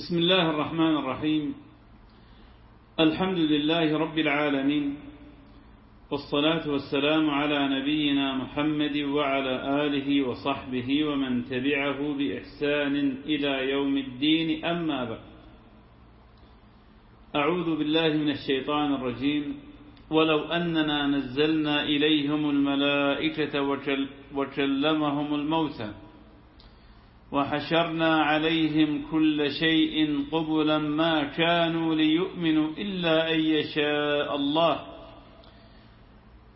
بسم الله الرحمن الرحيم. الحمد لله رب العالمين والصلاة والسلام على نبينا محمد وعلى آله وصحبه ومن تبعه بإحسان إلى يوم الدين. أما بعد أعوذ بالله من الشيطان الرجيم. ولو أننا نزلنا إليهم الملائكة وكلمهم الموتى وحشرنا عليهم كل شيء قبلا ما كانوا ليؤمنوا إلا أن يشاء الله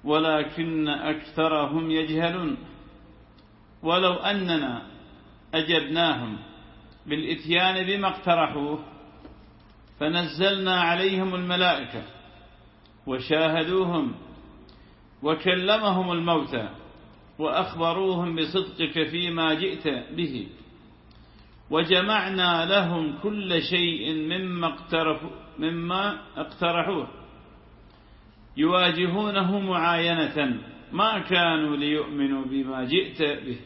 ولكن أكثرهم يجهلون. ولو أننا أجبناهم بالإتيان بما اقترحوه فنزلنا عليهم الملائكة وشاهدوهم وكلمهم الموتى وأخبروهم بصدقك فيما جئت به. وجمعنا لهم كل شيء مما اقترفوا مما اقترحوه. يواجهونه معاينة. ما كانوا ليؤمنوا بما جئت به.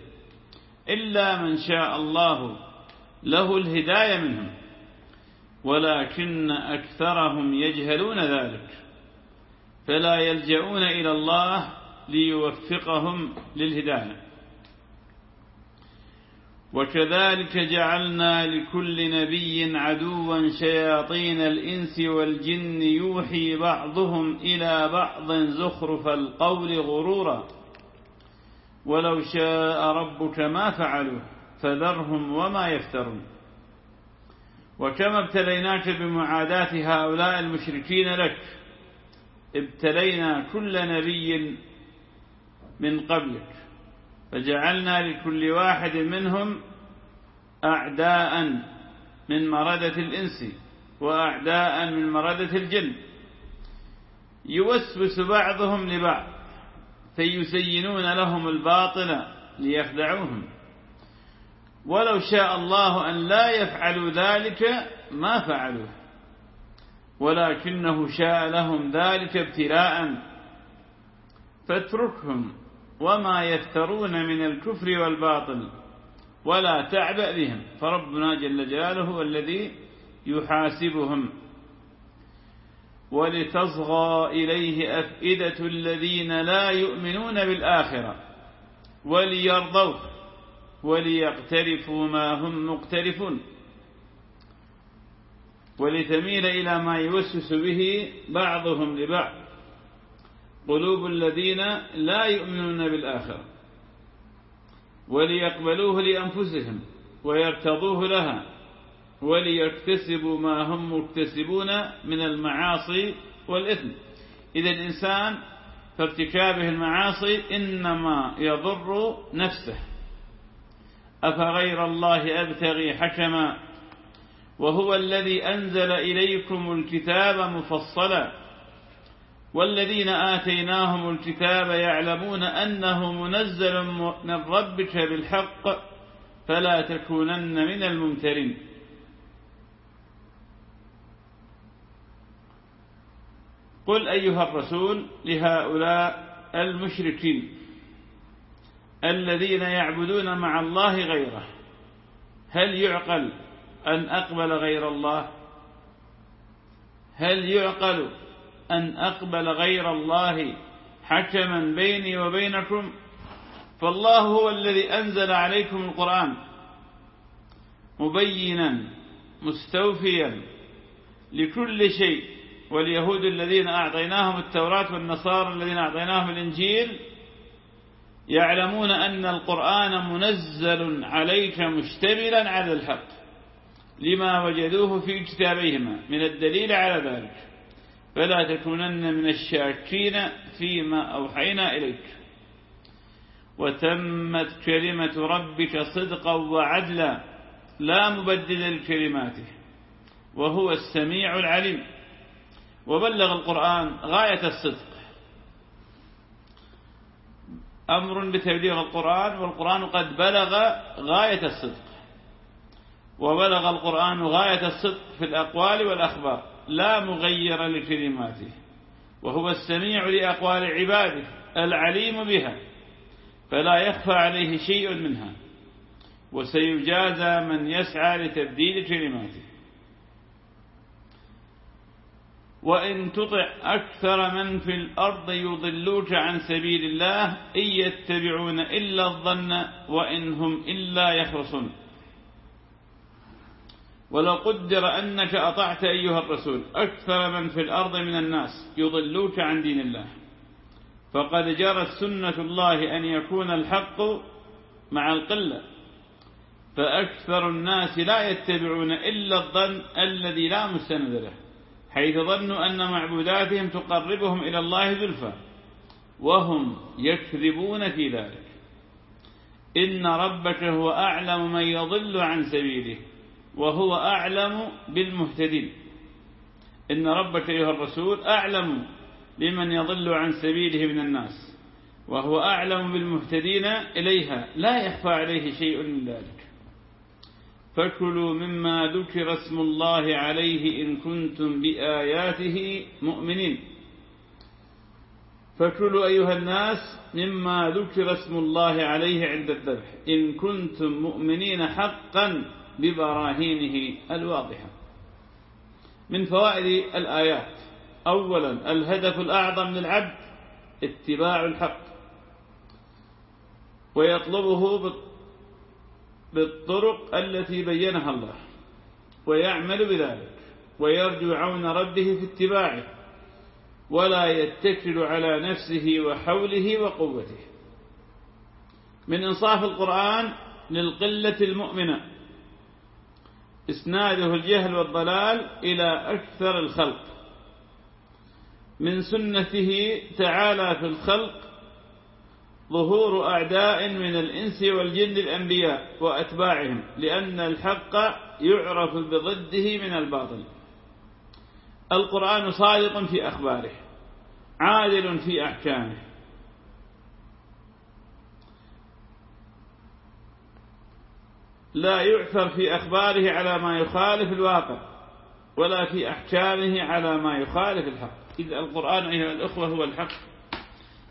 إلا من شاء الله له الهداية منهم. ولكن أكثرهم يجهلون ذلك. فلا يلجؤون إلى الله ليوفقهم للهداية. وكذلك جعلنا لكل نبي عدوا شياطين الإنس والجن يوحي بعضهم إلى بعض زخرف القول غرورا. ولو شاء ربك ما فعلوا فذرهم وما يفترون. وكما ابتليناك بمعاداة هؤلاء المشركين لك؟ ابتلينا كل نبي من قبلك. فجعلنا لكل واحد منهم أعداء من مردة الإنس وأعداء من مردة الجن. يوسوس بعضهم لبعض فيسينون لهم الباطل ليخدعوهم. ولو شاء الله أن لا يفعلوا ذلك ما فعلوه ولكنه شاء لهم ذلك ابتلاء. فاتركهم. وما يفترون من الكفر والباطل ولا تعبأ بهم. فربنا جل جلاله هو الذي يحاسبهم. ولتصغى إليه أفئدة الذين لا يؤمنون بالآخرة. وليرضوه وليقترفوا ما هم مقترفون. ولتميل إلى ما يوسوس به بعضهم لبعض. قلوب الذين لا يؤمنون بالآخرة وليقبلوه لأنفسهم ويرتضوه لها وليكتسبوا ما هم مكتسبون من المعاصي والإثم. إذا الإنسان فارتكابه المعاصي إنما يضر نفسه. أفغير الله أبتغي حكما؟ وهو الذي أنزل إليكم الكتاب مفصلا. والذين آتيناهم الكتاب يعلمون أنه منزل من ربك بالحق فلا تكونن من الممترين. قل أيها الرسول لهؤلاء المشركين الذين يعبدون مع الله غيره هل يعقل أن أقبل غير الله؟ هل يعقل أن أقبل غير الله حكما بيني وبينكم فالله هو الذي أنزل عليكم القرآن مبينا مستوفيا لكل شيء واليهود الذين أعطيناهم التوراة والنصارى الذين أعطيناهم الإنجيل يعلمون أن القرآن منزل عليك مشتملا على الحق لما وجدوه في كتابيهما من الدليل على ذلك. فلا تكونن من الشاكين فيما أوحينا إليك. وتمت كلمة ربك صدقا وعدلا لا مبدل لكلماته وهو السميع العليم. وبلغ القرآن غاية الصدق. أمر بتبليغ القرآن والقرآن قد بلغ غاية الصدق. وبلغ القرآن غاية الصدق في الأقوال والأخبار. لا مغير لكلماته وهو السميع لأقوال عباده العليم بها فلا يخفى عليه شيء منها وسيجازى من يسعى لتبديل كلماته. وإن تطع أكثر من في الأرض يضلوك عن سبيل الله إن يتبعون إلا الظن وإن هم إلا يخرصون. ولو قدر أنك أطعت أيها الرسول أكثر من في الأرض من الناس يضلوك عن دين الله. فقد جرت سنة الله أن يكون الحق مع القلة. فأكثر الناس لا يتبعون إلا الظن الذي لا مستند له حيث ظنوا أن معبوداتهم تقربهم إلى الله زلفى وهم يكذبون في ذلك. إن ربك هو أعلم من يضل عن سبيله. وهو أعلم بالمهتدين. إن ربك أيها الرسول أعلم بمن يضل عن سبيله من الناس وهو أعلم بالمهتدين إليها. لا يخفى عليه شيء من ذلك. فكلوا مما ذكر اسم الله عليه إن كنتم بآياته مؤمنين. فكلوا أيها الناس مما ذكر اسم الله عليه عند الذبح. إن كنتم مؤمنين حقا ببراهينه الواضحة. من فوائد الآيات أولا الهدف الأعظم للعبد اتباع الحق ويطلبه بالطرق التي بينها الله ويعمل بذلك ويرجو عون ربه في اتباعه ولا يتكل على نفسه وحوله وقوته. من إنصاف القرآن للقلة المؤمنة إسناده الجهل والضلال إلى أكثر الخلق. من سنته تعالى في الخلق ظهور أعداء من الإنس والجن الأنبياء وأتباعهم لأن الحق يعرف بضده من الباطل. القرآن صادق في أخباره عادل في أحكامه لا يعثر في أخباره على ما يخالف الواقع ولا في أحكامه على ما يخالف الحق. إذ القرآن أيها الأخوة هو الحق.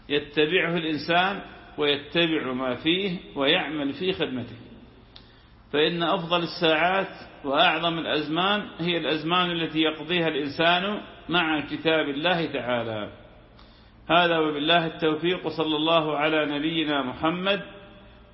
يتبعه الإنسان ويتبع ما فيه ويعمل في خدمته. فإن أفضل الساعات وأعظم الأزمان هي الأزمان التي يقضيها الإنسان مع كتاب الله تعالى. هذا وبالله التوفيق وصلى الله على نبينا محمد